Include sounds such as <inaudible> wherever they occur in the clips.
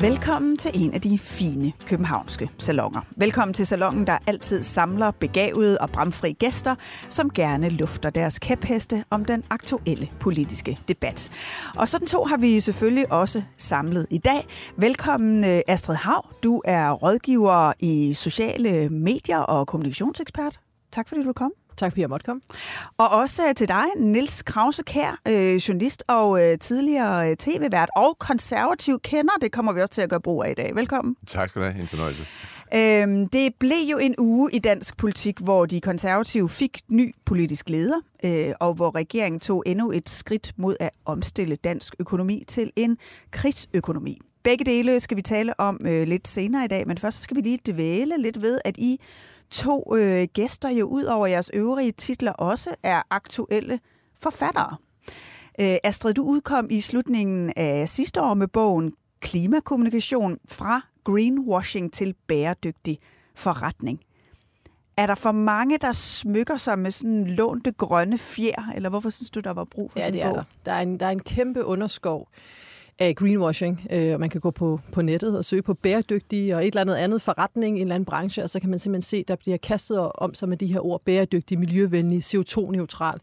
Velkommen til en af de fine københavnske salonger. Velkommen til salongen, der altid samler begavede og bramfri gæster, som gerne lufter deres kæpheste om den aktuelle politiske debat. Og sådan to har vi selvfølgelig også samlet i dag. Velkommen øh, Astrid Hav. Du er rådgiver i sociale medier og kommunikationsekspert. Tak fordi du kom. Tak fordi jeg måtte komme. Og også øh, til dig, Nils Krause Kær, øh, journalist og øh, tidligere tv-vært og konservativ kender. Det kommer vi også til at gøre brug af i dag. Velkommen. Tak skal du have. En fornøjelse. Øhm, det blev jo en uge i dansk politik, hvor de konservative fik ny politisk leder, øh, og hvor regeringen tog endnu et skridt mod at omstille dansk økonomi til en krigsøkonomi. Begge dele skal vi tale om øh, lidt senere i dag, men først skal vi lige dvæle lidt ved, at I to øh, gæster jo ud over jeres øvrige titler også er aktuelle forfattere. Øh, Astrid, du udkom i slutningen af sidste år med bogen Klimakommunikation fra greenwashing til bæredygtig forretning. Er der for mange, der smykker sig med sådan lånte grønne fjer, eller hvorfor synes du, der var brug for Ja, sådan det en er bog? der. Der er en, der er en kæmpe underskov af greenwashing, øh, og man kan gå på, på nettet og søge på bæredygtige og et eller andet andet forretning i en eller anden branche, og så kan man simpelthen se, der bliver kastet om sig med de her ord bæredygtig, miljøvenlig, CO2-neutral.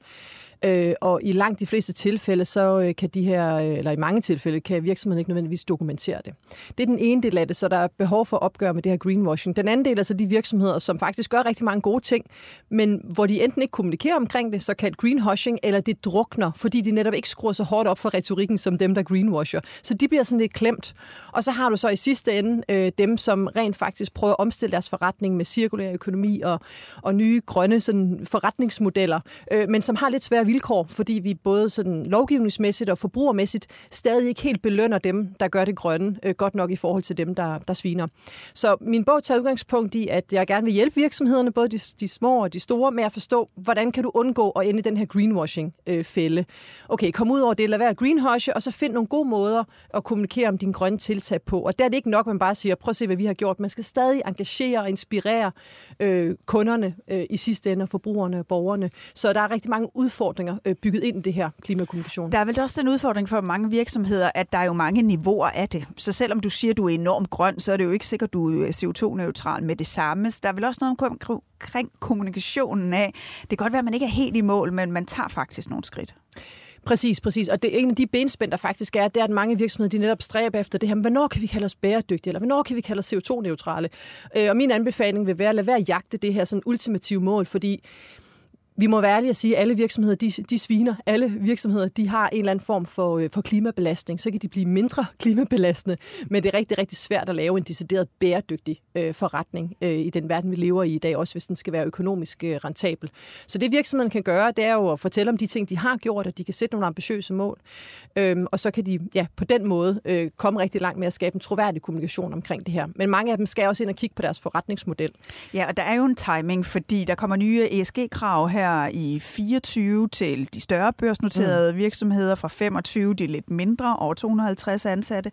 Øh, og i langt de fleste tilfælde, så øh, kan de her, øh, eller i mange tilfælde, kan virksomheden ikke nødvendigvis dokumentere det. Det er den ene del af det, så der er behov for at opgøre med det her greenwashing. Den anden del er så de virksomheder, som faktisk gør rigtig mange gode ting, men hvor de enten ikke kommunikerer omkring det, såkaldt greenwashing, eller det drukner, fordi de netop ikke skruer så hårdt op for retorikken som dem, der greenwasher. Så de bliver sådan lidt klemt. Og så har du så i sidste ende øh, dem, som rent faktisk prøver at omstille deres forretning med cirkulær økonomi og, og nye grønne sådan, forretningsmodeller, øh, men som har lidt svært vilkår, fordi vi både sådan lovgivningsmæssigt og forbrugermæssigt stadig ikke helt belønner dem, der gør det grønne, øh, godt nok i forhold til dem, der, der sviner. Så min bog tager udgangspunkt i, at jeg gerne vil hjælpe virksomhederne, både de, de små og de store, med at forstå, hvordan kan du undgå at ende i den her greenwashing-fælde. Øh, okay, kom ud over det, lad være at greenwashe, og så find nogle gode måder at kommunikere om dine grønne tiltag på. Og der er det ikke nok, at man bare siger, prøv at se, hvad vi har gjort. Man skal stadig engagere og inspirere øh, kunderne øh, i sidste ende, og forbrugerne og borgerne. Så der er rigtig mange udfordringer øh, bygget ind i det her klimakommunikation. Der er vel også den udfordring for mange virksomheder, at der er jo mange niveauer af det. Så selvom du siger, at du er enormt grøn, så er det jo ikke sikkert, at du er CO2-neutral med det samme. Så der er vel også noget omkring kommunikationen af. Det kan godt være, at man ikke er helt i mål, men man tager faktisk nogle skridt. Præcis, præcis. Og det er en af de benspænd, der faktisk er, det er, at mange virksomheder de netop stræber efter det her. Hvornår kan vi kalde os bæredygtige, eller hvornår kan vi kalde os CO2-neutrale? Øh, Og min anbefaling vil være at lade være at jagte det her sådan ultimative mål, fordi vi må være ærlige at sige, at alle virksomheder, de, de sviner. Alle virksomheder, de har en eller anden form for, øh, for klimabelastning. Så kan de blive mindre <laughs> klimabelastende, men det er rigtig, rigtig svært at lave en decideret bæredygtig øh, forretning øh, i den verden, vi lever i i dag, også hvis den skal være økonomisk øh, rentabel. Så det virksomheden kan gøre, det er jo at fortælle om de ting, de har gjort, og de kan sætte nogle ambitiøse mål. Øhm, og så kan de ja, på den måde øh, komme rigtig langt med at skabe en troværdig kommunikation omkring det her. Men mange af dem skal også ind og kigge på deres forretningsmodel. Ja, og der er jo en timing, fordi der kommer nye ESG-krav her i 24 til de større børsnoterede mm. virksomheder, fra 25 de lidt mindre, over 250 ansatte.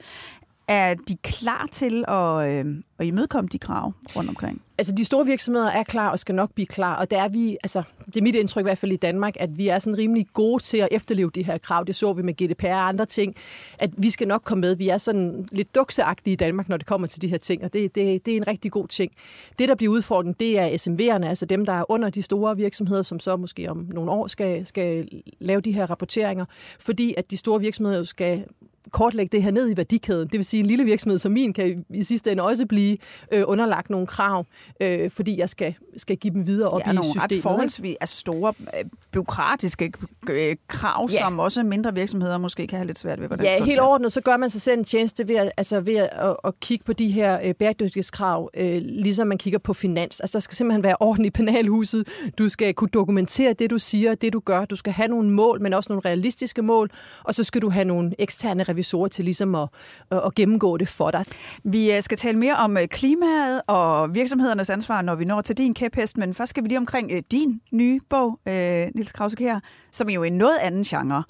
Er de klar til at, øh, at imødekomme de krav rundt omkring? Altså, de store virksomheder er klar og skal nok blive klar, og der er vi, altså, det er mit indtryk i hvert fald i Danmark, at vi er sådan rimelig gode til at efterleve de her krav. Det så vi med GDPR og andre ting, at vi skal nok komme med. Vi er sådan lidt dukseagtige i Danmark, når det kommer til de her ting, og det, det, det er en rigtig god ting. Det, der bliver udfordret, det er SMV'erne, altså dem, der er under de store virksomheder, som så måske om nogle år skal, skal lave de her rapporteringer, fordi at de store virksomheder jo skal kortlægge det her ned i værdikæden. Det vil sige, at en lille virksomhed som min kan i sidste ende også blive øh, underlagt nogle krav, øh, fordi jeg skal, skal give dem videre op ja, i nogle systemet. ret forholdsvis altså store øh, byråkratiske øh, krav, ja. som også mindre virksomheder måske kan have lidt svært ved. Hvordan ja, helt overordnet, så gør man sig selv en tjeneste ved at, altså ved at, at, at kigge på de her øh, bæredygtighedskrav, øh, ligesom man kigger på finans. Altså, der skal simpelthen være orden i penalhuset. Du skal kunne dokumentere det, du siger, det, du gør. Du skal have nogle mål, men også nogle realistiske mål. Og så skal du have nogle eksterne revisorer til ligesom at, øh, at, gennemgå det for dig. Vi øh, skal tale mere om øh, klimaet og virksomhedernes ansvar, når vi når til din kæphest. Men først skal vi lige omkring din nye bog, Nils Krause her, som er jo en noget anden genre.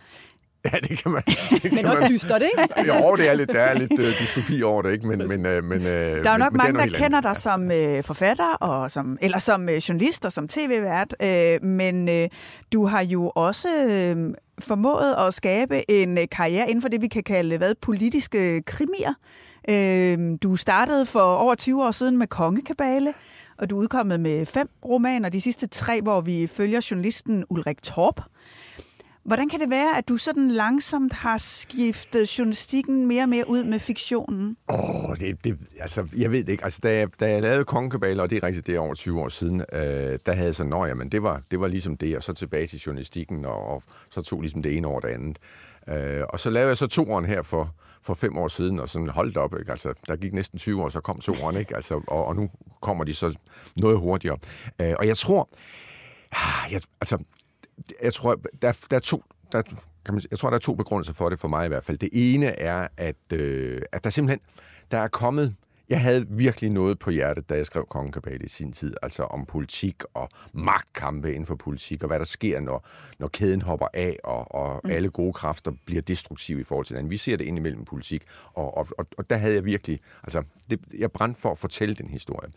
<laughs> Ja, det kan man. Det kan men også man. dystert, ikke? <laughs> jo, det er lidt, der er lidt uh, dystopi over det, ikke? Men, men, uh, men, uh, der er jo nok men, mange, der kender dig som uh, forfatter, og som, eller som uh, journalist og som tv-vært, uh, men uh, du har jo også uh, formået at skabe en uh, karriere inden for det, vi kan kalde hvad, politiske krimier. Uh, du startede for over 20 år siden med Kongekabale, og du er udkommet med fem romaner, de sidste tre, hvor vi følger journalisten Ulrik Torp. Hvordan kan det være, at du sådan langsomt har skiftet journalistikken mere og mere ud med fiktionen? Åh, oh, det, det, altså, jeg ved det ikke. Altså, da, jeg, da jeg lavede Kongekabaler, og det er rigtigt, det er over 20 år siden, øh, der havde jeg sådan, nå men det var, det var ligesom det, og så tilbage til journalistikken, og, og så tog ligesom det ene over det andet. Øh, og så lavede jeg så toeren her for, for fem år siden, og sådan holdt op, ikke? Altså, der gik næsten 20 år, så kom toeren, ikke? Altså, og, og nu kommer de så noget hurtigere. Øh, og jeg tror, ah, jeg, altså, jeg tror, der, der er to, der, kan man, jeg tror, der er to begrundelser for det, for mig i hvert fald. Det ene er, at, øh, at der simpelthen der er kommet... Jeg havde virkelig noget på hjertet, da jeg skrev Kongekabale i sin tid, altså om politik og magtkampe inden for politik, og hvad der sker, når, når kæden hopper af, og, og mm. alle gode kræfter bliver destruktive i forhold til hinanden. Vi ser det indimellem politik, og, og, og, og der havde jeg virkelig... Altså, det, jeg brændte for at fortælle den historie.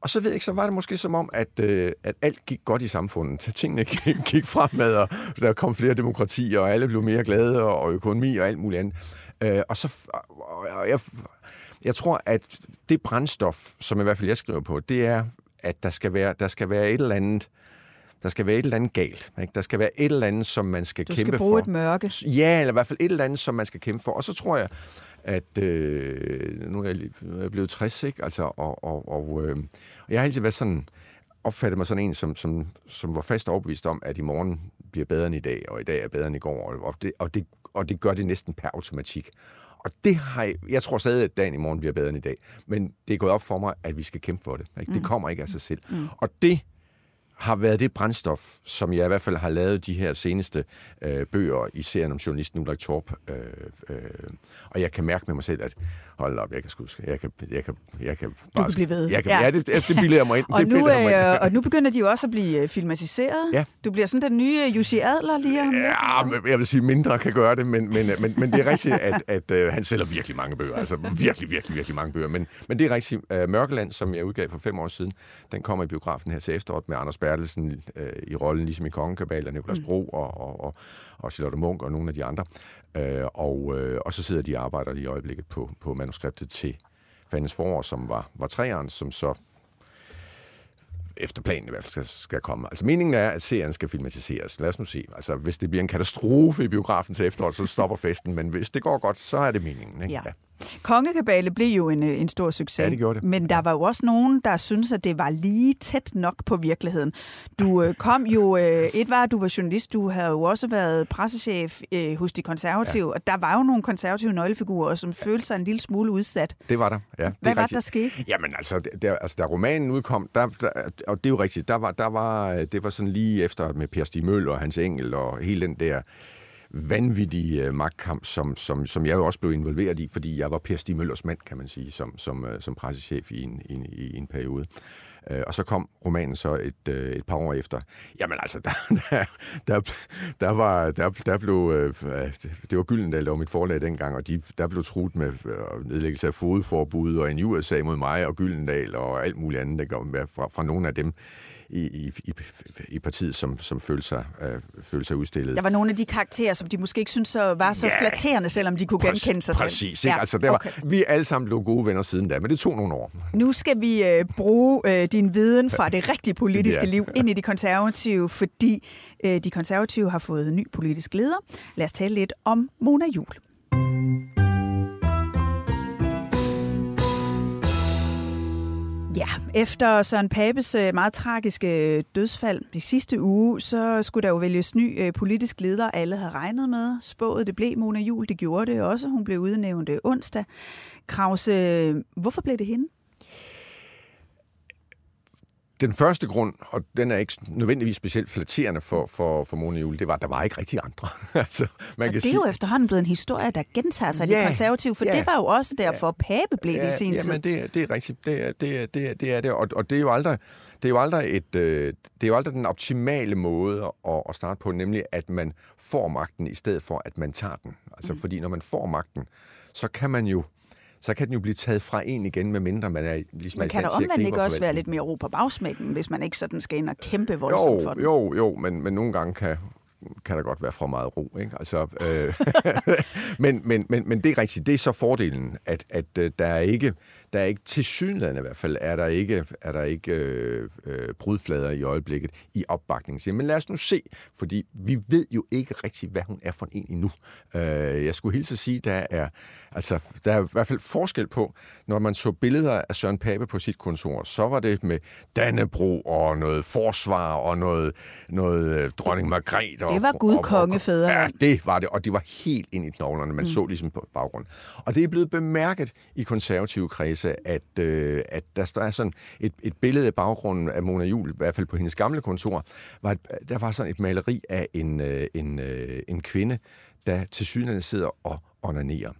Og så ved jeg ikke, så var det måske som om, at, øh, at alt gik godt i samfundet. Tingene <laughs> gik, gik fremad, og der kom flere demokratier, og alle blev mere glade, og økonomi og alt muligt andet. Øh, og så, og jeg, jeg tror, at det brændstof, som i hvert fald jeg skriver på, det er, at der skal være, der skal være et eller andet, der skal være et eller andet galt. Ikke? Der skal være et eller andet, som man skal du kæmpe skal bruge for. et mørke. Ja, eller i hvert fald et eller andet, som man skal kæmpe for. Og så tror jeg, at øh, nu, er jeg, nu er jeg blevet 60, ikke? Altså, og, og, og, øh, og jeg har altid været sådan, opfattet mig sådan en, som, som, som var fast overbevist om, at i morgen bliver bedre end i dag, og i dag er bedre end i går, og det, og det, og det gør det næsten per automatik. Og det har jeg, jeg tror stadig, at dagen i morgen bliver bedre end i dag, men det er gået op for mig, at vi skal kæmpe for det. Ikke? Det kommer ikke af sig selv. Mm. Og det har været det brændstof, som jeg i hvert fald har lavet de her seneste øh, bøger i serien om journalisten Ulrik Torp. Øh, øh, og jeg kan mærke med mig selv, at hold op, jeg kan skuske, jeg kan, jeg kan, jeg kan bare... Du kan blive ved. Jeg kan, ja. ja, det, det bilder jeg mig ind. <laughs> og, det nu, mig ind. Øh, og nu begynder de jo også at blive filmatiseret. Ja. Du bliver sådan den nye Jussi Adler lige om Ja, men jeg vil sige, mindre kan gøre det, men, men, men, men det er rigtigt, at, <laughs> at uh, han sælger virkelig mange bøger. Altså virkelig, virkelig, virkelig mange bøger. Men, men det er rigtigt. Uh, Mørkeland, som jeg udgav for fem år siden, den kommer i biografen her til efteråret med Anders Bertelsen uh, i rollen, ligesom i Kongekabal, og Niklas Bro og, og, og, og Charlotte Munk og nogle af de andre. Uh, og, uh, og så sidder de og arbejder i øjeblikket på, på manuskriptet til Fandens forår, som var, var træeren, som så efter planen i hvert fald skal, skal komme. Altså meningen er, at serien skal filmatiseres. Lad os nu se. Altså hvis det bliver en katastrofe i biografen til efteråret, så stopper festen. Men hvis det går godt, så er det meningen. Ikke? Ja. ja. Kongekabale blev jo en, en stor succes. Ja, det gjorde det. Men der var jo også nogen, der synes at det var lige tæt nok på virkeligheden. Du øh, <laughs> kom jo, øh, et var, at du var journalist, du havde jo også været pressechef øh, hos de konservative, ja. og der var jo nogle konservative nøglefigurer, som følte sig en lille smule udsat. Det var der, ja. Det Hvad var det, der skete? Jamen altså, der, altså, da romanen udkom, der, der, og det er jo rigtigt, der var, der var, det var sådan lige efter med Per Stig Møller og Hans Engel og hele den der vanvittige øh, magtkamp, som, som, som jeg jo også blev involveret i, fordi jeg var Per Stig Møllers mand, kan man sige, som, som, øh, som pressechef i en, i, i en periode. Øh, og så kom romanen så et, et par år efter. Jamen altså, <laughs> der, der, der, der var, der, der blev, det var Gyldendal, der var mit forlag dengang, og de, der blev truet med nedlæggelse af fodforbud og en USA mod mig og Gyldendal og alt muligt andet, der kom fra, fra nogle af dem i, i, i, i partiet, som, som følte, sig, øh, følte sig udstillet. Der var nogle af de karakterer, som de måske ikke synes var så ja, flatterende, selvom de kunne præcis, genkende sig præcis, selv. Præcis. Ja, altså, der okay. var, vi er alle sammen blevet gode venner siden da, men det tog nogle år. Nu skal vi øh, bruge øh, din viden fra det <laughs> rigtige politiske ja. liv ind i de konservative, fordi øh, de konservative har fået ny politisk leder. Lad os tale lidt om Mona Jul. Ja, efter Søren Papes øh, meget tragiske øh, dødsfald i sidste uge, så skulle der jo vælges ny øh, politisk leder, alle havde regnet med. Spået det blev Mona Jul, det gjorde det også. Hun blev udnævnt onsdag. Krause, hvorfor blev det hende? Den første grund, og den er ikke nødvendigvis specielt flatterende for, for, for Mona Jule, det var, at der var ikke rigtig andre. <laughs> altså, man kan det er sige, jo efterhånden blevet en historie, der gentager sig ja, de konservative, for ja, det var jo også derfor, ja, Pape blev ja, det i sin ja, tid. men det, det er rigtigt. Det er det, det, det, er det. Og, og det er jo aldrig, det er jo aldrig, et, øh, det er jo aldrig den optimale måde at, at starte på, nemlig at man får magten, i stedet for at man tager den. Altså, mm. fordi når man får magten, så kan man jo så kan den jo blive taget fra en igen, med mindre man er ligesom Men kan der omvendt ikke også være lidt mere ro på bagsmækken, hvis man ikke sådan skal ind og kæmpe voldsomt jo, for den? Jo, jo, men, men nogle gange kan, kan der godt være for meget ro. Ikke? Altså, øh, <laughs> men, men, men, men det er rigtigt. Det er så fordelen, at, at øh, der er ikke, der er ikke til synligheden i hvert fald, er der ikke, er der ikke øh, øh, brudflader i øjeblikket i opbakningen. Men lad os nu se, fordi vi ved jo ikke rigtig, hvad hun er for en endnu. Øh, jeg skulle hilse at sige, der er, altså, der er i hvert fald forskel på, når man så billeder af Søren Pape på sit kontor, så var det med Dannebro og noget forsvar og noget, noget øh, dronning Margrethe. Det var Gud kongefædre. Ja, det var det, og det var helt ind i knoglerne. Man mm. så ligesom på baggrunden. Og det er blevet bemærket i konservative kredse, at, øh, at der er sådan et, et billede af baggrunden af Mona Jul, i hvert fald på hendes gamle kontor, var et, der var sådan et maleri af en, øh, en, øh, en kvinde, der til synligheden sidder og onanerer.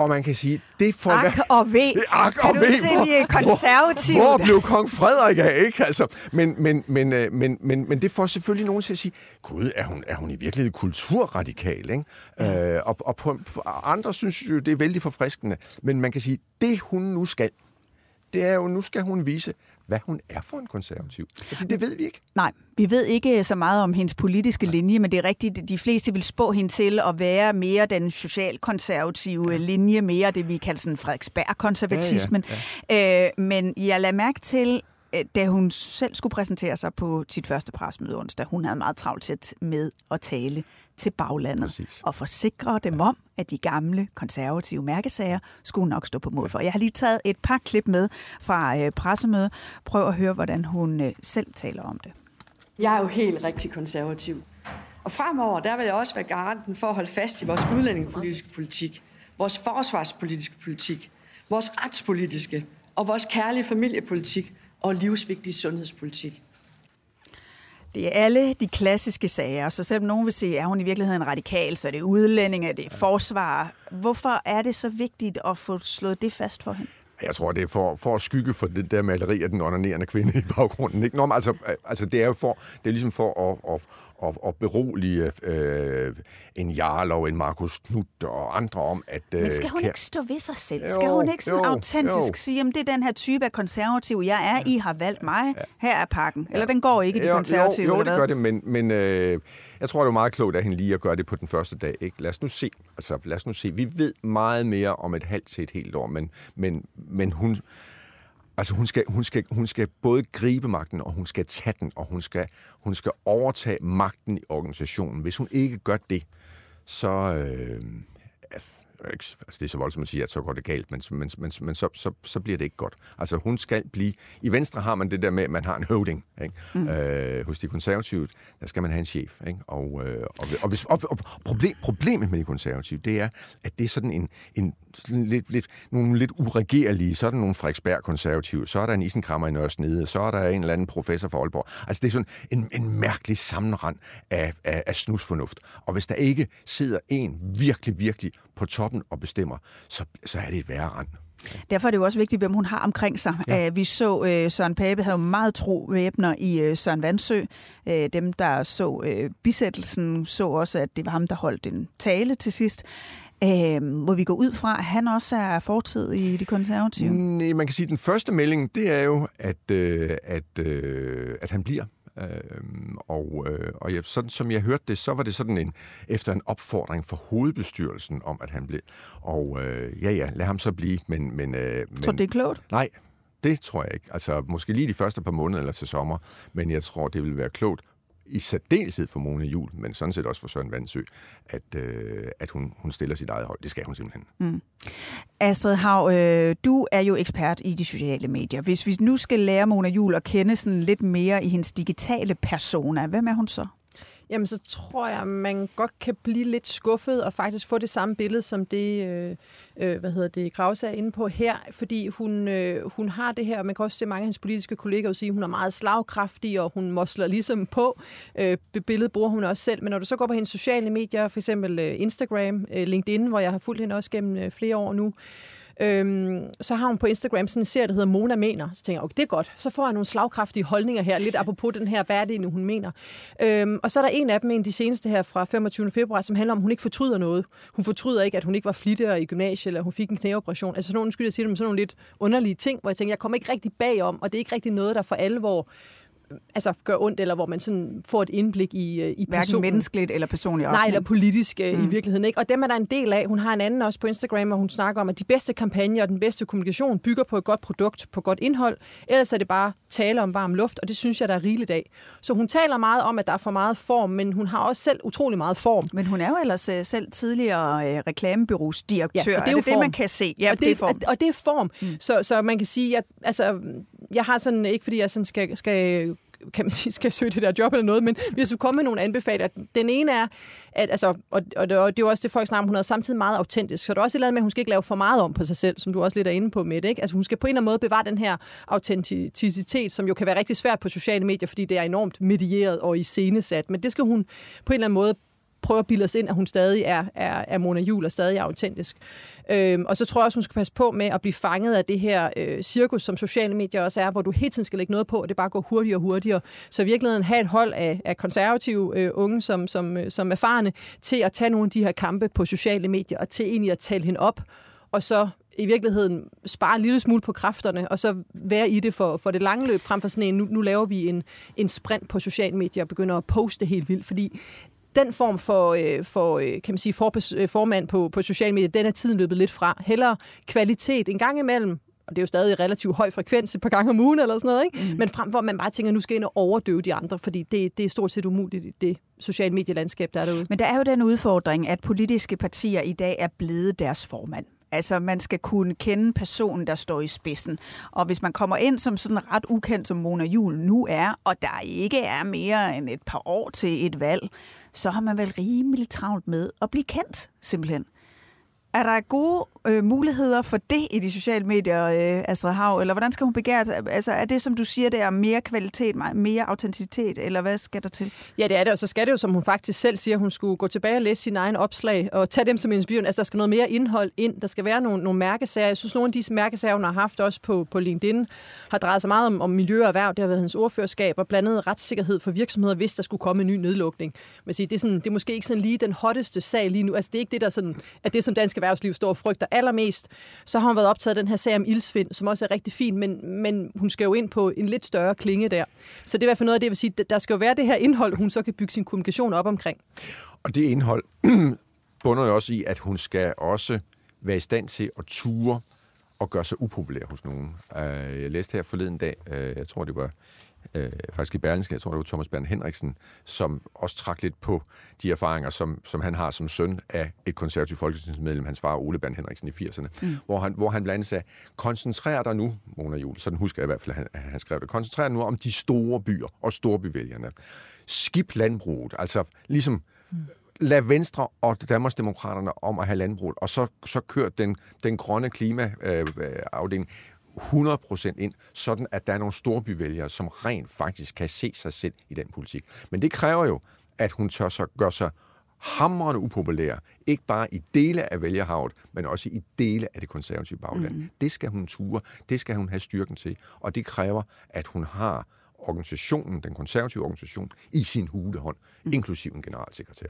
Og man kan sige, det får... Ak og ved. Ak og kan ved. du se, konservativt? Hvor, hvor blev kong Frederik af, ikke? Altså, men, men, men, øh, men, men, men det får selvfølgelig nogen til at sige, gud, er hun, er hun i virkeligheden kulturradikal, ikke? Ja. Øh, og og på, på, andre synes jo, det er vældig forfriskende. Men man kan sige, det hun nu skal, det er jo, nu skal hun vise, hvad hun er for en konservativ. Fordi det ved vi ikke. Nej, vi ved ikke så meget om hendes politiske linje, men det er rigtigt, de fleste vil spå hende til at være mere den socialkonservative ja. linje, mere det vi kalder sådan Frederiksberg-konservatismen. Ja, ja, ja. Øh, men jeg lader mærke til, øh, da hun selv skulle præsentere sig på sit første presmøde onsdag, hun havde meget travlt tæt med at tale til baglandet Præcis. og forsikre dem om, at de gamle konservative mærkesager skulle nok stå på mål for. Jeg har lige taget et par klip med fra øh, pressemødet. Prøv at høre, hvordan hun øh, selv taler om det. Jeg er jo helt rigtig konservativ. Og fremover, der vil jeg også være garanten for at holde fast i vores udlændingepolitiske politik, vores forsvarspolitiske politik, vores retspolitiske og vores kærlige familiepolitik og livsvigtige sundhedspolitik. Det er alle de klassiske sager, så selvom nogen vil sige, at hun i virkeligheden radikal, så er det udlændinge, det er forsvar. Hvorfor er det så vigtigt at få slået det fast for hende? Jeg tror, det er for, for at skygge for det der maleri af den onanerende kvinde i baggrunden. Ikke? Nå, men altså, altså, det er jo for, det er ligesom for at, at, at, at berolige øh, en Jarlov, en Markus Knudt og andre om, at... Øh, Men skal hun kan... ikke stå ved sig selv? Jo, skal hun ikke sådan jo, autentisk jo. sige, at det er den her type af konservativ, jeg er, I har valgt mig, her er pakken? Eller den går ikke, de jo, konservative? Jo, jo det gør det, men, men øh, jeg tror, det var meget klogt af hende lige at gøre det på den første dag. Ikke? Lad os nu se. Altså, lad os nu se. Vi ved meget mere om et halvt til et helt år, men, men, men hun Altså hun skal, hun, skal, hun skal både gribe magten, og hun skal tage den, og hun skal, hun skal overtage magten i organisationen. Hvis hun ikke gør det, så... Øh, altså det er så voldsomt at sige, at så går det galt, men, men, men, men så, så, så bliver det ikke godt. Altså hun skal blive... I Venstre har man det der med, at man har en høvding. Ikke? Mm. Øh, hos de konservative, der skal man have en chef. Ikke? Og, øh, og, og, hvis, og, og problem, problemet med de konservative, det er, at det er sådan en, en sådan lidt, lidt, nogle lidt uregerlige, så er der nogle Frederiksberg-konservative, så er der en isenkrammer i Nørresnede, så er der en eller anden professor fra Aalborg. Altså det er sådan en, en mærkelig sammenrand af, af, af snusfornuft. Og hvis der ikke sidder en virkelig, virkelig på toppen og bestemmer, så, så er det et værre rand. Derfor er det jo også vigtigt, hvem hun har omkring sig. Ja. Vi så, uh, Søren Pape havde meget tro væbner i uh, Søren Vandsø. Uh, dem, der så uh, bisættelsen, så også, at det var ham, der holdt en tale til sidst. Uh, må vi gå ud fra, at han også er fortid i de konservative? Nej, man kan sige, at den første melding, det er jo, at, uh, at, uh, at han bliver. Øh, og øh, og jeg, sådan som jeg hørte det, så var det sådan en efter en opfordring fra hovedbestyrelsen om, at han blev. Og øh, ja, ja, lad ham så blive. Men, men, øh, tror du, det er klogt? Nej, det tror jeg ikke. Altså, måske lige de første par måneder eller til sommer, men jeg tror, det vil være klogt i særdeleshed for Mona Jul, men sådan set også for Søren Vandsø, at, øh, at hun, hun stiller sit eget hold. Det skal hun simpelthen. Mm. Astrid Hav, øh, du er jo ekspert i de sociale medier. Hvis vi nu skal lære Mona Jul at kende sådan lidt mere i hendes digitale persona, hvem er hun så? Jamen så tror jeg, man godt kan blive lidt skuffet og faktisk få det samme billede, som det, øh, øh, hvad hedder det, Krause er inde på her, fordi hun, øh, hun har det her, man kan også se mange af hendes politiske kollegaer sige, at hun er meget slagkraftig, og hun mosler ligesom på. Øh, billedet bruger hun også selv, men når du så går på hendes sociale medier, for eksempel øh, Instagram, øh, LinkedIn, hvor jeg har fulgt hende også gennem øh, flere år nu, Øhm, så har hun på Instagram sådan en serie, der hedder Mona Mener. Så tænker jeg, okay, det er godt. Så får jeg nogle slagkraftige holdninger her, lidt apropos den her, hvad er det hun mener. Øhm, og så er der en af dem, en af de seneste her fra 25. februar, som handler om, at hun ikke fortryder noget. Hun fortryder ikke, at hun ikke var flittigere i gymnasiet, eller hun fik en knæoperation. Altså sådan nogle, skulle jeg sige det, men sådan nogle lidt underlige ting, hvor jeg tænker, jeg kommer ikke rigtig bagom, og det er ikke rigtig noget, der for alvor altså, gør ondt, eller hvor man sådan får et indblik i, øh, i Hverken personen. menneskeligt eller personligt. Nej, eller politisk øh, mm. i virkeligheden. Ikke? Og dem er der en del af. Hun har en anden også på Instagram, hvor hun snakker om, at de bedste kampagner og den bedste kommunikation bygger på et godt produkt, på godt indhold. Ellers er det bare tale om varm luft, og det synes jeg, der er rigeligt af. Så hun taler meget om, at der er for meget form, men hun har også selv utrolig meget form. Men hun er jo ellers uh, selv tidligere uh, reklamebyråsdirektør. Ja, det er, jo er det, det, man kan se? Ja, og det, det er form. Og, og det er form. Mm. Så, så man kan sige, at altså, jeg har sådan, ikke fordi jeg sådan skal, skal kan man sige, <laughs> skal søge det der job eller noget, men hvis du kommer med nogle anbefalinger, den ene er, at, altså, og, og, det, og det er jo også det, folk snakker om, hun er samtidig meget autentisk, så det er også et eller andet med, at hun skal ikke lave for meget om på sig selv, som du også lidt er inde på med det, ikke? Altså hun skal på en eller anden måde bevare den her autenticitet, som jo kan være rigtig svært på sociale medier, fordi det er enormt medieret og iscenesat, men det skal hun på en eller anden måde prøve at bilde os ind, at hun stadig er, er, er Mona Jul og stadig er autentisk. Øhm, og så tror jeg også, hun skal passe på med at blive fanget af det her øh, cirkus, som sociale medier også er, hvor du hele tiden skal lægge noget på, og det bare går hurtigere og hurtigere. Så i virkeligheden have et hold af, af konservative øh, unge, som, som, øh, som erfarne, til at tage nogle af de her kampe på sociale medier, og til egentlig at tale hende op, og så i virkeligheden spare en lille smule på kræfterne, og så være i det for, for det lange løb, frem for sådan en, nu, nu laver vi en, en sprint på sociale medier og begynder at poste helt vildt, fordi den form for, øh, for øh, kan man sige, for, øh, formand på, på sociale medier, den er tiden løbet lidt fra. Heller kvalitet en gang imellem, og det er jo stadig relativt høj frekvens et par gange om ugen eller sådan noget, ikke? Mm. men frem for man bare tænker, nu skal ind og overdøve de andre, fordi det, det er stort set umuligt i det sociale medielandskab, der er derude. Men der er jo den udfordring, at politiske partier i dag er blevet deres formand. Altså, man skal kunne kende personen, der står i spidsen. Og hvis man kommer ind som sådan ret ukendt, som Mona Jul nu er, og der ikke er mere end et par år til et valg, så har man vel rimelig travlt med at blive kendt, simpelthen. Er der gode øh, muligheder for det i de sociale medier, øh, Astrid Hav? Eller hvordan skal hun begære? Altså, er det, som du siger, det er mere kvalitet, mere autenticitet, eller hvad skal der til? Ja, det er det, og så skal det jo, som hun faktisk selv siger, hun skulle gå tilbage og læse sine egne opslag, og tage dem som inspiration. Altså, der skal noget mere indhold ind. Der skal være nogle, nogle mærkesager. Jeg synes, nogle af de mærkesager, hun har haft også på, på LinkedIn, har drejet sig meget om, om miljø og erhverv. Det har været hendes ordførerskab, og blandet retssikkerhed for virksomheder, hvis der skulle komme en ny nedlukning. Man siger, det, er sådan, det er måske ikke sådan lige den hotteste sag lige nu. Altså, det er ikke det, der sådan, at det, som danske erhvervsliv står og frygter allermest. Så har hun været optaget af den her sag om ildsvind, som også er rigtig fin, men, men hun skal jo ind på en lidt større klinge der. Så det er i hvert fald noget af det, jeg vil sige, der skal jo være det her indhold, hun så kan bygge sin kommunikation op omkring. Og det indhold <clears throat> bunder jo også i, at hun skal også være i stand til at ture og gøre sig upopulær hos nogen. Øh, jeg læste her forleden dag, øh, jeg tror det var øh, faktisk i Berlingske, jeg tror det var Thomas Bern Henriksen, som også trak lidt på de erfaringer, som, som han har som søn af et konservativt folketingsmedlem, hans far Ole Bern Henriksen i 80'erne, mm. hvor, han, hvor han blandt andet sagde, koncentrer dig nu, Mona Jul, sådan husker jeg i hvert fald, at han, han skrev det, koncentrer dig nu om de store byer og storbyvælgerne. Skib landbruget, altså ligesom mm lad Venstre og Danmarksdemokraterne om at have landbrug, og så, så kør den, den grønne klimaafdeling øh, 100% ind, sådan at der er nogle storbyvælgere, som rent faktisk kan se sig selv i den politik. Men det kræver jo, at hun tør så gør sig hamrende upopulær, ikke bare i dele af vælgerhavet, men også i dele af det konservative bagland. Mm. Det skal hun ture, det skal hun have styrken til, og det kræver, at hun har organisationen, den konservative organisation, i sin hulehånd, mm. inklusiv en generalsekretær.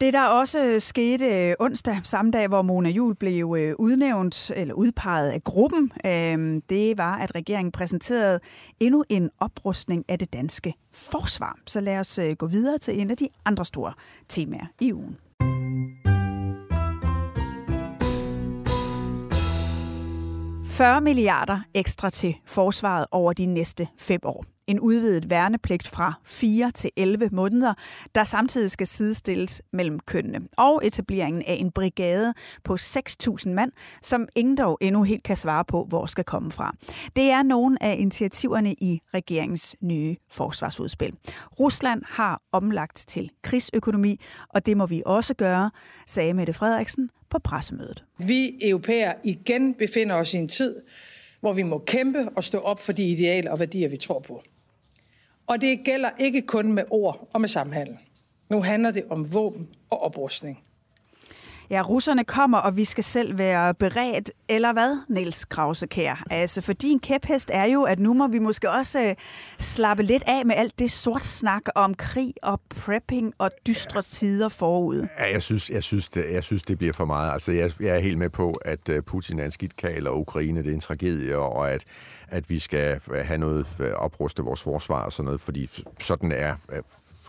Det, der også øh, skete øh, onsdag, samme dag, hvor Mona Jul blev øh, udnævnt eller udpeget af gruppen, det var, at regeringen præsenterede endnu en oprustning af det danske forsvar. Så lad os gå videre til en af de andre store temaer i ugen. 40 milliarder ekstra til forsvaret over de næste fem år en udvidet værnepligt fra 4 til 11 måneder, der samtidig skal sidestilles mellem kønnene, og etableringen af en brigade på 6.000 mand, som ingen dog endnu helt kan svare på, hvor skal komme fra. Det er nogle af initiativerne i regeringens nye forsvarsudspil. Rusland har omlagt til krigsøkonomi, og det må vi også gøre, sagde Mette Frederiksen på pressemødet. Vi europæer igen befinder os i en tid, hvor vi må kæmpe og stå op for de idealer og værdier, vi tror på. Og det gælder ikke kun med ord og med samhandel. Nu handler det om våben og oprustning. Ja, russerne kommer, og vi skal selv være beredt, eller hvad, Niels Krausekær? Altså, for din kæphest er jo, at nu må vi måske også øh, slappe lidt af med alt det sort snak om krig og prepping og dystre tider forud. Ja, jeg synes, jeg synes, det, jeg synes, det bliver for meget. Altså, jeg, jeg er helt med på, at øh, Putin er en skidt kal, og Ukraine det er en tragedie, og at, at vi skal have noget øh, opruste vores forsvar og sådan noget, fordi sådan er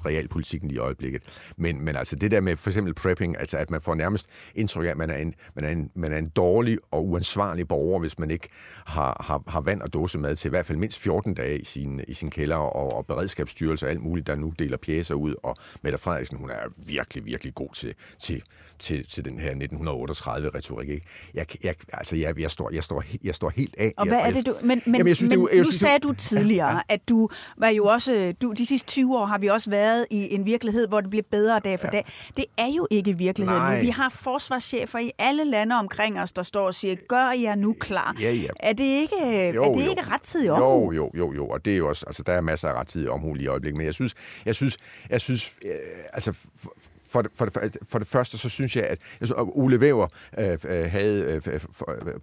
realpolitikken i øjeblikket. Men, men altså det der med for eksempel prepping, altså at man får nærmest indtryk af, at man er en, man er en, man er en dårlig og uansvarlig borger, hvis man ikke har, har, har vand og dåsemad til i hvert fald mindst 14 dage i sin, i sin kælder, og, og beredskabsstyrelse og alt muligt, der nu deler pjæser ud, og Mette Frederiksen, hun er virkelig, virkelig god til, til, til, til den her 1938-retorik. Ikke? Jeg, jeg, altså, jeg, jeg, står, jeg, står, jeg står helt af. Og hvad er det, du... Men, men, Jamen, jeg synes, men det, jeg, nu synes, sagde du tidligere, ja, ja. at du var jo også... Du, de sidste 20 år har vi også været været i en virkelighed, hvor det bliver bedre dag for ja. dag. Det er jo ikke virkeligheden Nej. nu. Vi har forsvarschefer i alle lande omkring os, der står og siger, gør jer nu klar. Ja, ja. Er det ikke, jo, er det jo. ikke rettidig omhu? Jo, jo, jo, jo, og det er jo også, altså der er masser af rettidig omhu lige i øjeblikket, men jeg synes, jeg synes, jeg synes, øh, altså for det, for, det, for det første, så synes jeg, at jeg synes, Ole Væver øh, øh havde øh, øh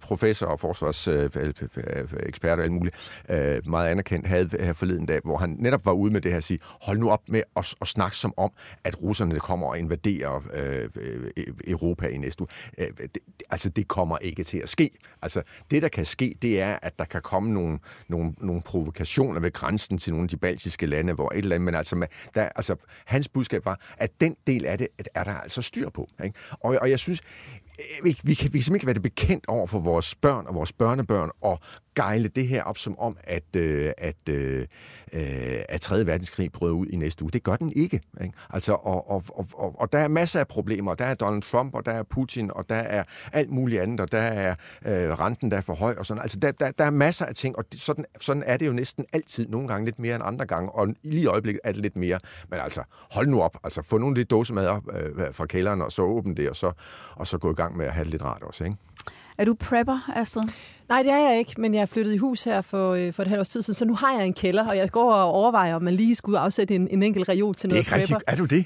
professor og forsvarsekspert øh, og alt muligt, øh, meget anerkendt, havde her forleden dag, hvor han netop var ude med det her at sige, hold nu op med at, at snakke som om, at russerne kommer og invaderer øh, øh, øh, Europa i næste uge. Øh, det, altså, det kommer ikke til at ske. Altså, det, der kan ske, det er, at der kan komme nogle, nogle, nogle provokationer ved grænsen til nogle af de baltiske lande, hvor et eller andet, men altså, der, altså hans budskab var, at den del af det er der altså styr på. Ikke? Og, og jeg synes, øh, vi, vi, kan, vi kan simpelthen ikke være det bekendt over for vores børn og vores børnebørn og gejle det her op som om, at, øh, at, øh, øh at 3. verdenskrig bryder ud i næste uge. Det gør den ikke. ikke? Altså, og, og, og, og der er masser af problemer. Der er Donald Trump, og der er Putin, og der er alt muligt andet, og der er øh, renten, der er for høj, og sådan. Altså, der, der, der er masser af ting, og sådan, sådan er det jo næsten altid. Nogle gange lidt mere end andre gange, og lige i øjeblikket er det lidt mere. Men altså, hold nu op. Altså, få nogle lidt dåsemad op øh, fra kælderen, og så åbne det, og så, og så gå i gang med at have det lidt rart også, ikke? Er du prepper, Astrid? Nej, det er jeg ikke, men jeg er flyttet i hus her for, øh, for et halvt års tid siden, så nu har jeg en kælder, og jeg går og overvejer, om man lige skulle afsætte en, en enkelt reol til noget det er prepper. Er du det?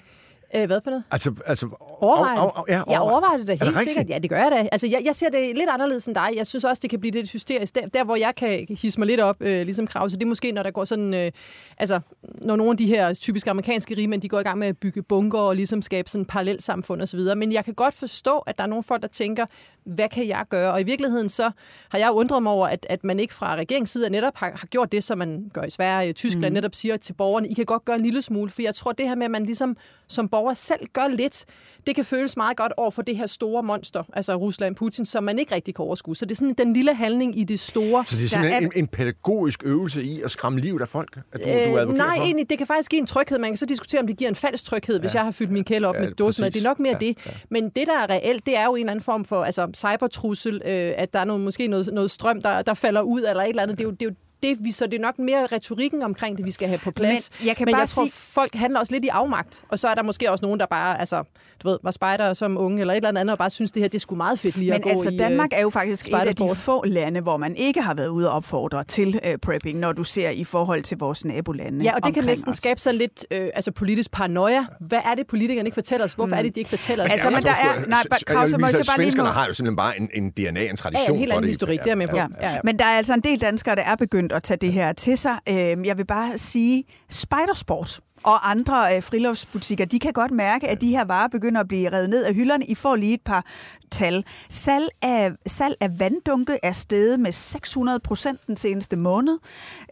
Æh, hvad for noget? Altså, altså overvejer, oh, ja, overvejer. Jeg overvejer det da helt sikkert. Ja, det gør jeg da. Altså, jeg, jeg ser det lidt anderledes end dig. Jeg synes også, det kan blive lidt hysterisk. Der, der hvor jeg kan hisse mig lidt op, øh, ligesom Krause, det er måske, når der går sådan... Øh, altså, når nogle af de her typiske amerikanske rigmænd, de går i gang med at bygge bunker og ligesom skabe sådan parallelt samfund osv. Men jeg kan godt forstå, at der er nogle folk, der tænker, hvad kan jeg gøre? Og i virkeligheden så har jeg undret mig over, at, at man ikke fra regeringens side netop har, har gjort det, som man gør i Sverige og Tyskland, mm. netop siger til borgerne, I kan godt gøre en lille smule, for jeg tror, det her med, at man ligesom som borger selv gør lidt, det kan føles meget godt over for det her store monster, altså Rusland, Putin, som man ikke rigtig kan overskue. Så det er sådan den lille handling i det store. Så det er sådan en, en pædagogisk øvelse i at skræmme livet af folk, at du, øh, du Nej, for? egentlig, det kan faktisk give en tryghed. Man kan så diskutere, om det giver en falsk tryghed, ja. hvis jeg har fyldt min kælder op ja, med dåsemad. Det er nok mere ja, det. Ja. Men det, der er reelt, det er jo en eller anden form for altså, cybertrussel, øh, at der er noget, måske noget, noget strøm, der, der falder ud, eller et eller andet. Det er jo, det er jo det, vi, så det er nok mere retorikken omkring det, vi skal have på plads. Men jeg, kan Men bare jeg tror, sige... folk handler også lidt i afmagt. Og så er der måske også nogen, der bare altså, du ved, var spejder som unge eller et eller andet, og bare synes, det her det skulle meget fedt lige Men at gå altså, i Danmark er jo faktisk et af de få lande, hvor man ikke har været ude og opfordre til uh, prepping, når du ser i forhold til vores nabolande Ja, og det kan næsten os. skabe sig lidt uh, altså politisk paranoia. Hvad er det, politikerne ikke fortæller os? Hvorfor mm. er det, de ikke fortæller os? Altså, men der er... Nej, Kraus, jeg bare Svenskerne har jo simpelthen bare en, en DNA, en tradition ja, en helt anden historik, det er med på. Ja. Ja, ja. Men der er altså en del danskere, der er begyndt at tage det her til sig. Øhm, jeg vil bare sige, spidersport og andre øh, friluftsbutikker, de kan godt mærke, at de her varer begynder at blive revet ned af hylderne. I får lige et par tal. Salg af, salg af vanddunke er steget med 600 procent den seneste måned.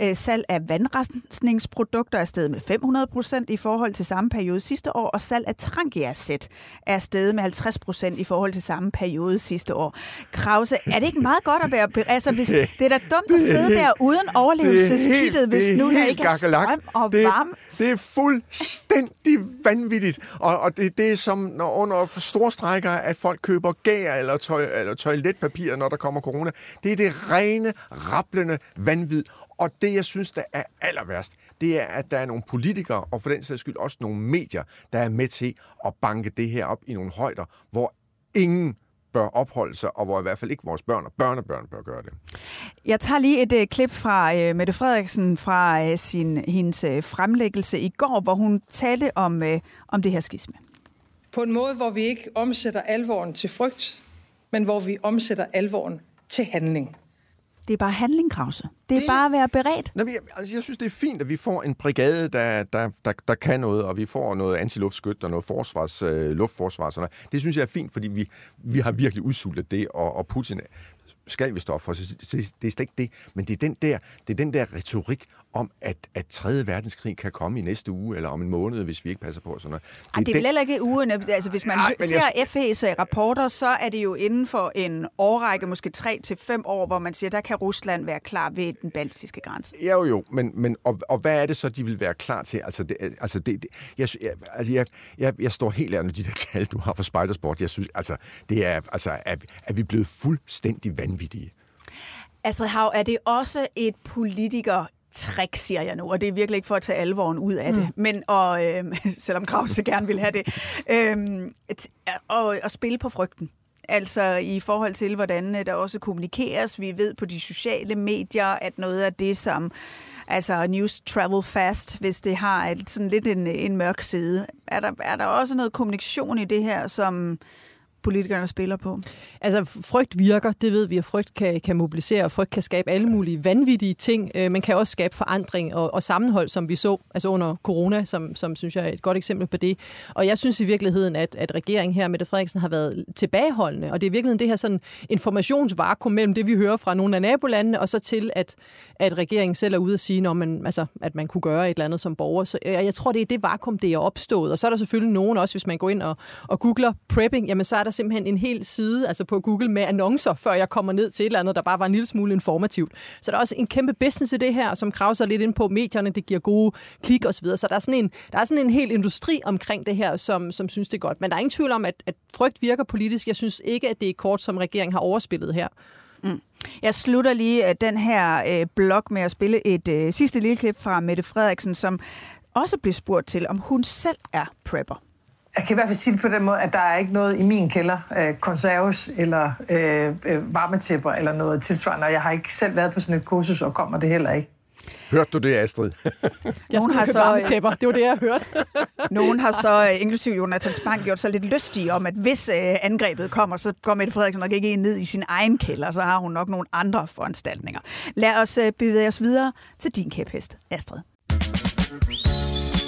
Øh, salg af vandrensningsprodukter er steget med 500 procent i forhold til samme periode sidste år, og salg af trangiasæt er steget med 50 procent i forhold til samme periode sidste år. Krause, er det ikke meget godt at være... Altså, hvis, det er da dumt at sidde der uden overlevelseskittet, hvis nu der ikke er strøm og det, varme. Det er fuldstændig vanvittigt. Og, og det, det er som når under store strækker, at folk køber gær eller, tøj, eller toiletpapir, når der kommer corona. Det er det rene, rablende vanvid. Og det, jeg synes, der er aller værst, det er, at der er nogle politikere, og for den sags skyld også nogle medier, der er med til at banke det her op i nogle højder, hvor ingen bør opholde sig, og hvor i hvert fald ikke vores børn og børnebørn bør gøre det. Jeg tager lige et uh, klip fra uh, Mette Frederiksen fra uh, sin, hendes uh, fremlæggelse i går, hvor hun talte om, uh, om det her skisme. På en måde, hvor vi ikke omsætter alvoren til frygt, men hvor vi omsætter alvoren til handling. Det er bare handling, Krause. Det er det... bare at være beredt. Nå, jeg, altså, jeg synes, det er fint, at vi får en brigade, der, der, der, der kan noget, og vi får noget antiluftskyt og noget forsvars, øh, luftforsvar. Sådan noget. Det synes jeg er fint, fordi vi, vi har virkelig udsultet det, og, og Putin skal vi stoppe for. Så det, det er slet ikke det. Men det er den der, det er den der retorik om, at, at 3. verdenskrig kan komme i næste uge, eller om en måned, hvis vi ikke passer på. Sådan noget. Det, Ej, det er vel heller ikke ugen. Altså, hvis man Ej, ser jeg... FE's rapporter, så er det jo inden for en årrække, måske 3 til fem år, hvor man siger, der kan Rusland være klar ved den baltiske grænse. Ja, jo, jo. Men, men, og, og hvad er det så, de vil være klar til? Altså, det, altså, det, det, jeg, altså jeg, jeg, jeg står helt ærligt med de der <laughs> tal, du har fra Spidersport. Jeg synes, altså, det er, altså, er, er vi blevet fuldstændig vanvittige. Altså, Hav, er det også et politiker trick, siger jeg nu, og det er virkelig ikke for at tage alvoren ud af det, mm. men og, øh, <laughs> selvom Krause gerne vil have det, øh, og, at spille på frygten. Altså i forhold til, hvordan øh, der også kommunikeres. Vi ved på de sociale medier, at noget af det, som altså news travel fast, hvis det har et, sådan lidt en, en mørk side. Er der, er der også noget kommunikation i det her, som politikerne spiller på? Altså, frygt virker, det ved vi, at frygt kan, kan mobilisere, og frygt kan skabe alle mulige vanvittige ting. Øh, man kan også skabe forandring og, og sammenhold, som vi så altså under corona, som, som synes jeg er et godt eksempel på det. Og jeg synes i virkeligheden, at, at regeringen her, Mette Frederiksen, har været tilbageholdende, og det er i virkeligheden det her sådan informationsvakuum mellem det, vi hører fra nogle af nabolandene, og så til, at, at regeringen selv er ude at sige, når man, altså, at man kunne gøre et eller andet som borger. Så jeg, jeg tror, det er det vakuum, det er opstået. Og så er der selvfølgelig nogen også, hvis man går ind og, og googler prepping, jamen så er der simpelthen en hel side altså på Google med annoncer, før jeg kommer ned til et eller andet, der bare var en lille smule informativt. Så der er også en kæmpe business i det her, som kravser lidt ind på medierne, det giver gode klik osv. Så der er sådan en, der er sådan en hel industri omkring det her, som, som synes det er godt. Men der er ingen tvivl om, at, at frygt virker politisk. Jeg synes ikke, at det er kort, som regeringen har overspillet her. Mm. Jeg slutter lige øh, den her øh, blog med at spille et øh, sidste lille klip fra Mette Frederiksen, som også blev spurgt til, om hun selv er prepper. Jeg kan i hvert fald sige det på den måde, at der er ikke noget i min kælder, øh, konserves eller øh, øh, varmetæpper eller noget tilsvarende, og jeg har ikke selv været på sådan et kursus, og kommer det heller ikke. Hørte du det, Astrid? jeg Nogen har så tæpper. Det var det, jeg hørte. <laughs> Nogen har så, øh, inklusive Jonathan Spang, gjort sig lidt lystige om, at hvis øh, angrebet kommer, så går Mette Frederiksen nok ikke ned i sin egen kælder, så har hun nok nogle andre foranstaltninger. Lad os øh, bevæge os videre til din kæphest, Astrid.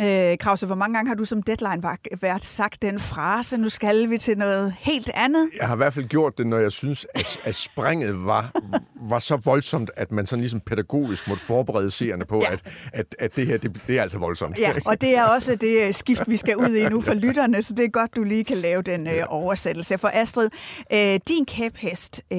Øh, Krause, hvor mange gange har du som deadline været sagt den frase, nu skal vi til noget helt andet? Jeg har i hvert fald gjort det, når jeg synes, at, at springet var, var så voldsomt, at man sådan ligesom pædagogisk måtte forberede seerne på, ja. at, at, at det her, det, det er altså voldsomt. Ja, og det er også det skift, vi skal ud i nu for lytterne, så det er godt, du lige kan lave den øh, oversættelse. For Astrid, øh, din kæphest, øh,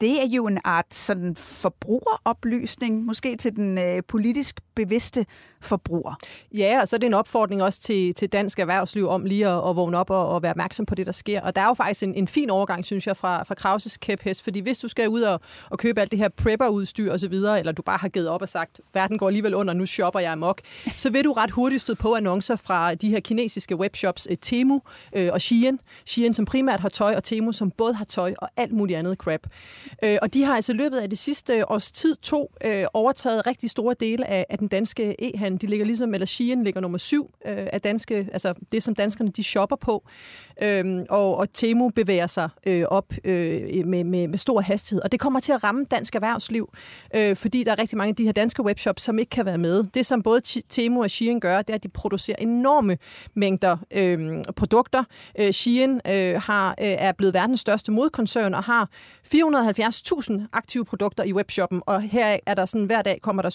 det er jo en art sådan forbrugeroplysning, måske til den øh, politisk bevidste forbruger. Ja, og så er det er en opfordring også til, til dansk erhvervsliv om lige at, at vågne op og, og være opmærksom på det, der sker. Og der er jo faktisk en, en fin overgang, synes jeg, fra, fra Krauses kæphest, fordi hvis du skal ud og, og købe alt det her prepper-udstyr osv., eller du bare har givet op og sagt, verden går alligevel under, nu shopper jeg amok, <laughs> så vil du ret hurtigt støde på annoncer fra de her kinesiske webshops eh, Temu øh, og Shein. Shein, som primært har tøj, og Temu, som både har tøj og alt muligt andet crap. Øh, og de har altså i løbet af det sidste års tid to øh, overtaget rigtig store dele af, af den danske e-handel. De ligger ligesom, eller Shein ligger nummer syv øh, af danske, altså det, som danskerne de shopper på. Øhm, og, og Temu bevæger sig øh, op øh, med, med, med stor hastighed. Og det kommer til at ramme dansk erhvervsliv, øh, fordi der er rigtig mange af de her danske webshops, som ikke kan være med. Det, som både Temu og Shein gør, det er, at de producerer enorme mængder øh, produkter. Øh, Shein øh, har, øh, er blevet verdens største modkoncern og har 470.000 aktive produkter i webshoppen, og her er der sådan, hver dag kommer der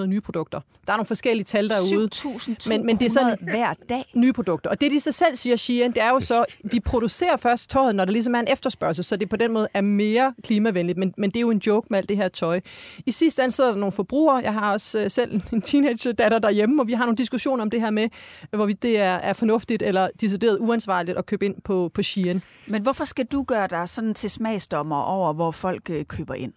7.200 nye produkter. Der er nogle forskellige tal derude. 7.200 men, men det er sådan hver dag? Nye produkter. Og det, de sig selv siger, Shein, det er jo så, vi producerer først tøjet, når der ligesom er en efterspørgsel, så det på den måde er mere klimavenligt, men, men det er jo en joke med alt det her tøj. I sidste ende sidder der nogle forbrugere. Jeg har også uh, selv en teenage-datter derhjemme, og vi har nogle diskussioner om det her med, hvorvidt det er, er fornuftigt eller decideret uansvarligt at købe ind på, på Shein. Men hvorfor skal du gøre dig sådan til smagsdommer over, hvor folk øh, køber ind?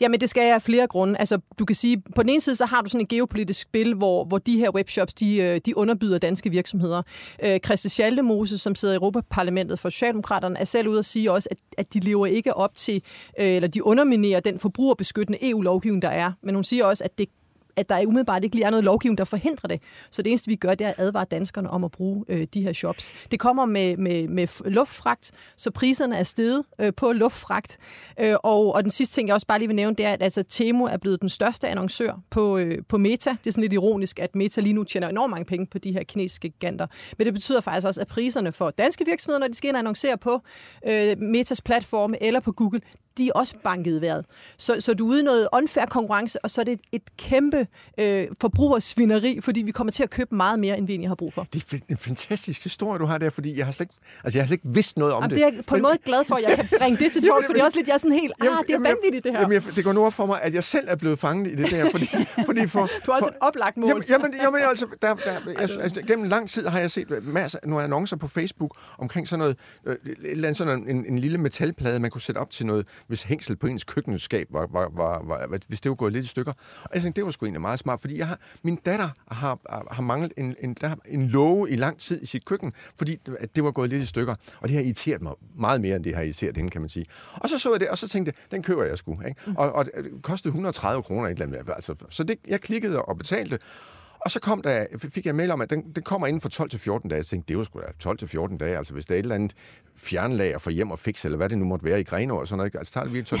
Jamen, det skal jeg af flere grunde. Altså, du kan sige, på den ene side, så har du sådan et geopolitisk spil, hvor, hvor de her webshops, de, øh, de underbyder danske virksomheder. Øh, Christi Schaldemose, som sidder i Europaparlamentet for Socialdemokraterne, er selv ude at sige også, at, at de lever ikke op til, øh, eller de underminerer den forbrugerbeskyttende EU-lovgivning, der er. Men hun siger også, at det at der umiddelbart ikke lige er noget lovgivning, der forhindrer det. Så det eneste, vi gør, det er at advare danskerne om at bruge øh, de her shops. Det kommer med, med, med luftfragt, så priserne er steget øh, på luftfragt. Øh, og, og den sidste ting, jeg også bare lige vil nævne, det er, at altså, Temo er blevet den største annoncør på, øh, på Meta. Det er sådan lidt ironisk, at Meta lige nu tjener enormt mange penge på de her kinesiske giganter. Men det betyder faktisk også, at priserne for danske virksomheder, når de skal ind og annoncere på øh, Metas platforme eller på Google, de er også banket i vejret. Så, så du er ude noget unfair konkurrence, og så er det et, et kæmpe øh, forbrugersvineri, fordi vi kommer til at købe meget mere, end vi egentlig har brug for. Det er en fantastisk historie, du har der, fordi jeg har slet ikke, altså jeg har slet ikke vidst noget om jamen, det. Det er jeg på en måde glad for, at jeg kan <laughs> bringe det til tål, for det er også lidt, jeg er sådan helt, ah, det er vanvittigt det her. Jamen, jeg, det går nu op for mig, at jeg selv er blevet fanget i det der, fordi, <laughs> fordi for... Du har også for, et oplagt mål. Jamen, jamen, jamen <laughs> altså, der, der, jeg, altså, gennem lang tid har jeg set masser, nogle annoncer på Facebook omkring sådan noget, øh, et eller andet, sådan en, en lille metalplade, man kunne sætte op til noget, hvis hængsel på ens køkkenskab var, var, var, var, hvis det var gået lidt i stykker. Og jeg tænkte, det var sgu egentlig meget smart, fordi jeg har, min datter har, har manglet en, en, der, en låge i lang tid i sit køkken, fordi at det var gået lidt i stykker. Og det har irriteret mig meget mere, end det har irriteret hende, kan man sige. Og så så jeg det, og så tænkte jeg, den køber jeg sgu. Ikke? Og, og det kostede 130 kroner et eller andet. Altså, så det, jeg klikkede og betalte, og så kom der, fik jeg mail om, at den, den kommer inden for 12 til 14 dage. Jeg tænkte, det var sgu da 12 til 14 dage. Altså, hvis der er et eller andet fjernlager for hjem og fix, eller hvad det nu måtte være i Grenå og sådan noget, altså tager det virkelig 12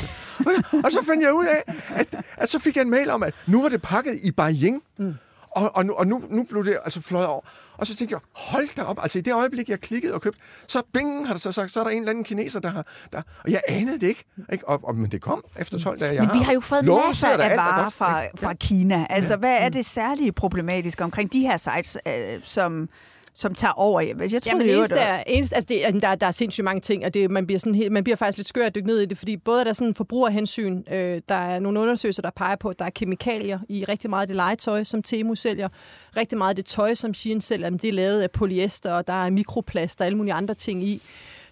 og, så fandt jeg ud af, at, at, så fik jeg en mail om, at nu var det pakket i Beijing. Mm. Og, og, nu, og nu, nu blev det altså fløjet over. Og så tænkte jeg, hold da op. Altså i det øjeblik, jeg klikkede og købte, så bing, har det så sagt, så er der en eller anden kineser, der har... Der, og jeg anede det ikke. ikke? Og, og, men det kom efter 12 dage. Jeg men vi har jo fået masser af varer fra, fra Kina. Altså, ja. hvad er det særlige problematiske omkring de her sites, øh, som som tager over. Jeg tror, Jamen, det eneste er, eneste, altså det, der, der er sindssygt mange ting, og det, man, bliver sådan helt, man bliver faktisk lidt skør at dykke ned i det, fordi både er der sådan forbrugerhensyn, øh, der er nogle undersøgelser, der peger på, at der er kemikalier i rigtig meget af det legetøj, som Temu sælger. Rigtig meget af det tøj, som Shein sælger, det er lavet af polyester, og der er mikroplast og alle mulige andre ting i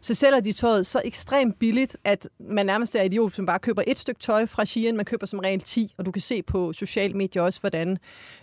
så sælger de tøjet så ekstremt billigt, at man nærmest er idiot, som bare køber et stykke tøj fra Shein. Man køber som regel 10, og du kan se på sociale medier også, hvordan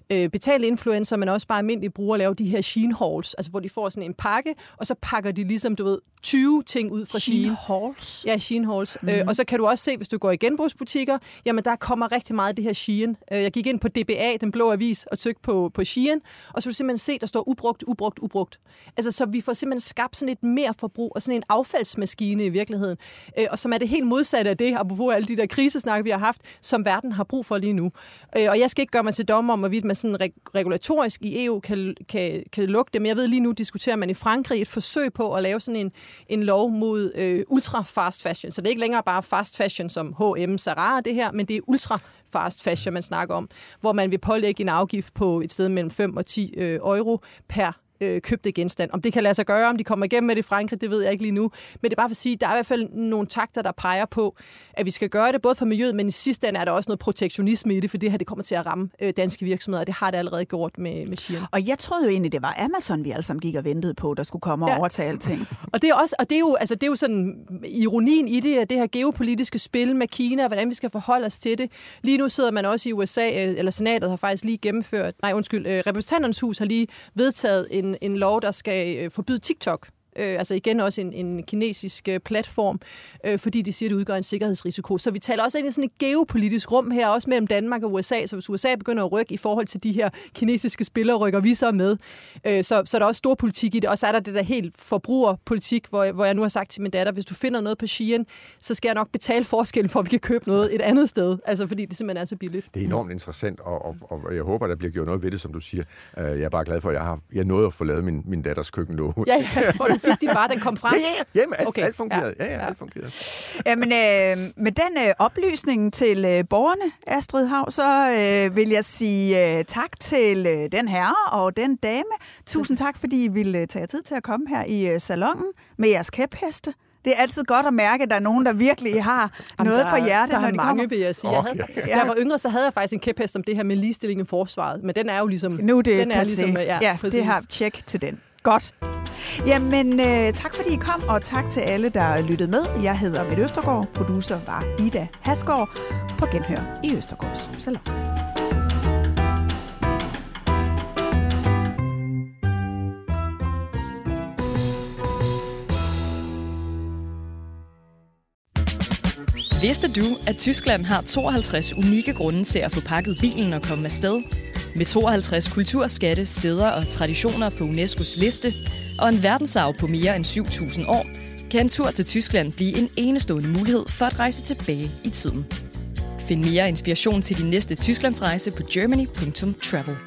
øh, betalte influencer, men også bare almindelige brugere laver de her Shein hauls, altså hvor de får sådan en pakke, og så pakker de ligesom, du ved, 20 ting ud fra Shein. Shein hauls? Ja, Shein hauls. Mm-hmm. Øh, og så kan du også se, hvis du går i genbrugsbutikker, jamen der kommer rigtig meget af det her Shein. Øh, jeg gik ind på DBA, den blå avis, og trykkede på, på Shein, og så du simpelthen se, der står ubrugt, ubrugt, ubrugt. Altså, så vi får simpelthen skabt sådan et mere forbrug, og sådan en affaldsmaskine i virkeligheden, øh, og som er det helt modsatte af det, apropos alle de der krisesnakke, vi har haft, som verden har brug for lige nu. Øh, og jeg skal ikke gøre mig til dommer om, hvorvidt man sådan regulatorisk i EU kan, kan, kan lukke det, men jeg ved lige nu, diskuterer man i Frankrig et forsøg på at lave sådan en, en lov mod øh, ultra fast fashion. Så det er ikke længere bare fast fashion som H&M, Zara det her, men det er ultra fast fashion, man snakker om, hvor man vil pålægge en afgift på et sted mellem 5 og 10 øh, euro per øh, købte genstand. Om det kan lade sig gøre, om de kommer igennem med det i Frankrig, det ved jeg ikke lige nu. Men det er bare for at sige, at der er i hvert fald nogle takter, der peger på, at vi skal gøre det både for miljøet, men i sidste ende er der også noget protektionisme i det, for det her det kommer til at ramme øh, danske virksomheder, og det har det allerede gjort med, med Shein. Og jeg troede jo egentlig, det var Amazon, vi alle sammen gik og ventede på, der skulle komme og ja. overtage alting. <laughs> og det er også, og det er jo, altså, det er jo sådan ironien i det, at det her geopolitiske spil med Kina, og hvordan vi skal forholde os til det. Lige nu sidder man også i USA, øh, eller senatet har faktisk lige gennemført, nej undskyld, øh, repræsentanternes hus har lige vedtaget en, en lov, der skal øh, forbyde TikTok øh, altså igen også en, en kinesisk øh, platform, øh, fordi de siger, at det udgør en sikkerhedsrisiko. Så vi taler også ind i sådan et geopolitisk rum her, også mellem Danmark og USA, så hvis USA begynder at rykke i forhold til de her kinesiske spillere, rykker vi så med. Øh, så, så er der også stor politik i det, og så er der det der helt forbrugerpolitik, hvor, hvor jeg nu har sagt til min datter, hvis du finder noget på Shein, så skal jeg nok betale forskellen for, at vi kan købe noget et andet sted, altså fordi det simpelthen er så billigt. Det er enormt interessant, og, og, og jeg håber, der bliver gjort noget ved det, som du siger. Øh, jeg er bare glad for, at jeg har jeg nåede at få lavet min, min datters køkkenlåge. Ja, ja, <laughs> fik de bare, den kom frem? Ja, ja, ja. alt, okay. alt fungerede. Ja, ja, ja. alt fungerede. Jamen, øh, med den øh, oplysning til øh, borgerne, Astrid Hav, så øh, vil jeg sige øh, tak til øh, den herre og den dame. Tusind tak, fordi I ville øh, tage jer tid til at komme her i øh, salongen med jeres kæpheste. Det er altid godt at mærke, at der er nogen, der virkelig har Jamen, noget der, på hjertet, der når de mange, kommer. vil jeg sige. Jeg havde, Da jeg var yngre, så havde jeg faktisk en kæphest om det her med ligestilling i forsvaret, men den er jo ligesom... Nu er det den er ligesom, ja, ja det har tjek til den. Godt. Jamen, øh, tak fordi I kom, og tak til alle, der lyttede med. Jeg hedder Mette Østergaard. Producer var Ida Hasgaard på Genhør i Østergaards Salon. Vidste du, at Tyskland har 52 unikke grunde til at få pakket bilen og komme afsted? Med 52 kulturskatte, steder og traditioner på UNESCO's liste, og en verdensarv på mere end 7.000 år, kan en tur til Tyskland blive en enestående mulighed for at rejse tilbage i tiden. Find mere inspiration til din næste Tysklandsrejse på germany.travel.